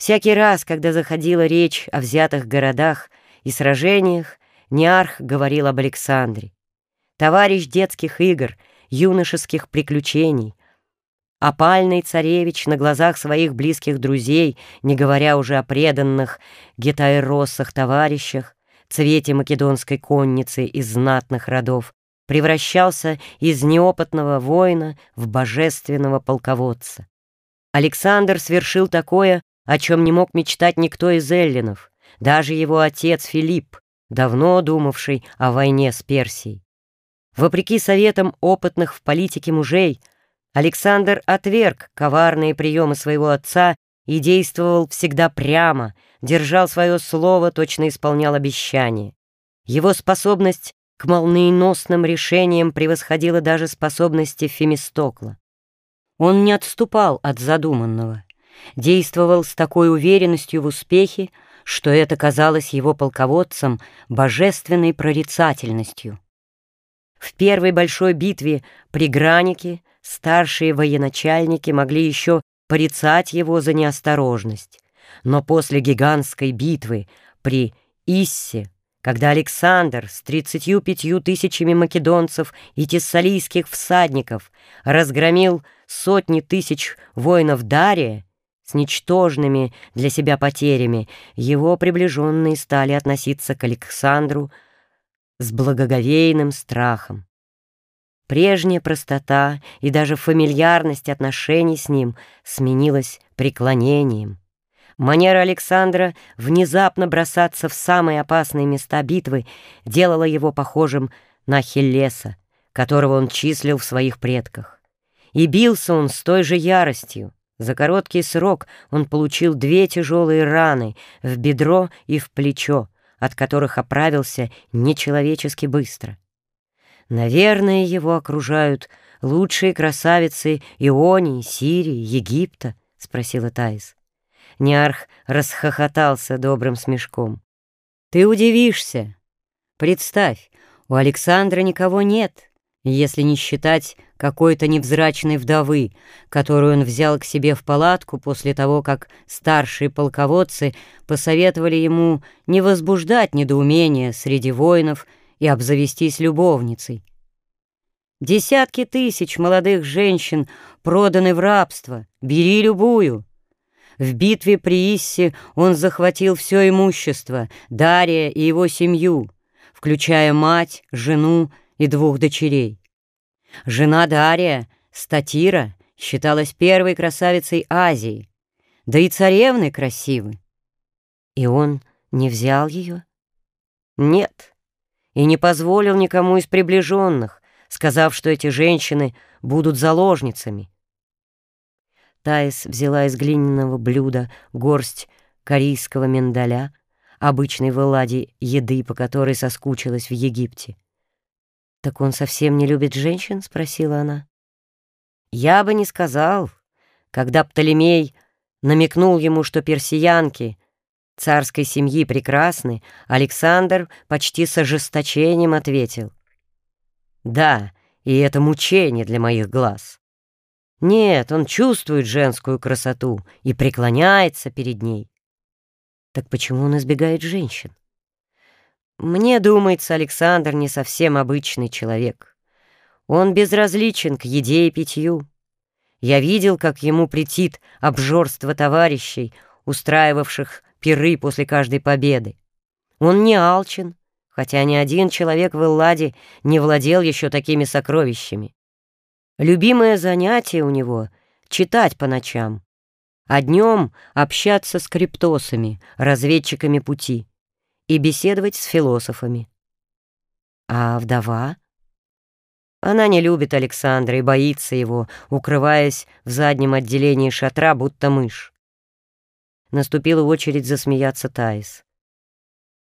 Всякий раз, когда заходила речь о взятых городах и сражениях, Неарх говорил об Александре. Товарищ детских игр, юношеских приключений, опальный царевич на глазах своих близких друзей, не говоря уже о преданных гетаэросах товарищах, цвете македонской конницы из знатных родов, превращался из неопытного воина в божественного полководца. Александр свершил такое, о чем не мог мечтать никто из эллинов, даже его отец Филипп, давно думавший о войне с Персией. Вопреки советам опытных в политике мужей, Александр отверг коварные приемы своего отца и действовал всегда прямо, держал свое слово, точно исполнял обещания. Его способность к молниеносным решениям превосходила даже способности Фемистокла. Он не отступал от задуманного, действовал с такой уверенностью в успехе, что это казалось его полководцам божественной прорицательностью. В первой большой битве при Гранике старшие военачальники могли еще порицать его за неосторожность, но после гигантской битвы при Иссе, когда Александр с тридцатью пятью тысячами македонцев и тессалийских всадников разгромил сотни тысяч воинов Дария, с ничтожными для себя потерями, его приближенные стали относиться к Александру с благоговейным страхом. Прежняя простота и даже фамильярность отношений с ним сменилась преклонением. Манера Александра внезапно бросаться в самые опасные места битвы делала его похожим на Хиллеса, которого он числил в своих предках. И бился он с той же яростью. За короткий срок он получил две тяжелые раны в бедро и в плечо, от которых оправился нечеловечески быстро. Наверное, его окружают лучшие красавицы Ионии, Сирии, Египта, — спросила Таис. Неарх расхохотался добрым смешком. Ты удивишься. Представь, у Александра никого нет, если не считать какой-то невзрачной вдовы, которую он взял к себе в палатку после того, как старшие полководцы посоветовали ему не возбуждать недоумения среди воинов и обзавестись любовницей. Десятки тысяч молодых женщин проданы в рабство, бери любую. В битве при Иссе он захватил все имущество, Дария и его семью, включая мать, жену и двух дочерей. Жена Дария, Статира, считалась первой красавицей Азии, да и царевны красивы. И он не взял ее? Нет, и не позволил никому из приближенных, сказав, что эти женщины будут заложницами. Таис взяла из глиняного блюда горсть корейского миндаля, обычной в Элладе еды, по которой соскучилась в Египте. «Так он совсем не любит женщин?» — спросила она. «Я бы не сказал. Когда Птолемей намекнул ему, что персиянки царской семьи прекрасны, Александр почти с ожесточением ответил. «Да, и это мучение для моих глаз. Нет, он чувствует женскую красоту и преклоняется перед ней. Так почему он избегает женщин? Мне думается, Александр не совсем обычный человек. Он безразличен к еде и питью. Я видел, как ему претит обжорство товарищей, устраивавших пиры после каждой победы. Он не алчен, хотя ни один человек в Элладе не владел еще такими сокровищами. Любимое занятие у него — читать по ночам, а днем общаться с криптосами, разведчиками пути и беседовать с философами. А вдова? Она не любит Александра и боится его, укрываясь в заднем отделении шатра, будто мышь. Наступила очередь засмеяться Таис.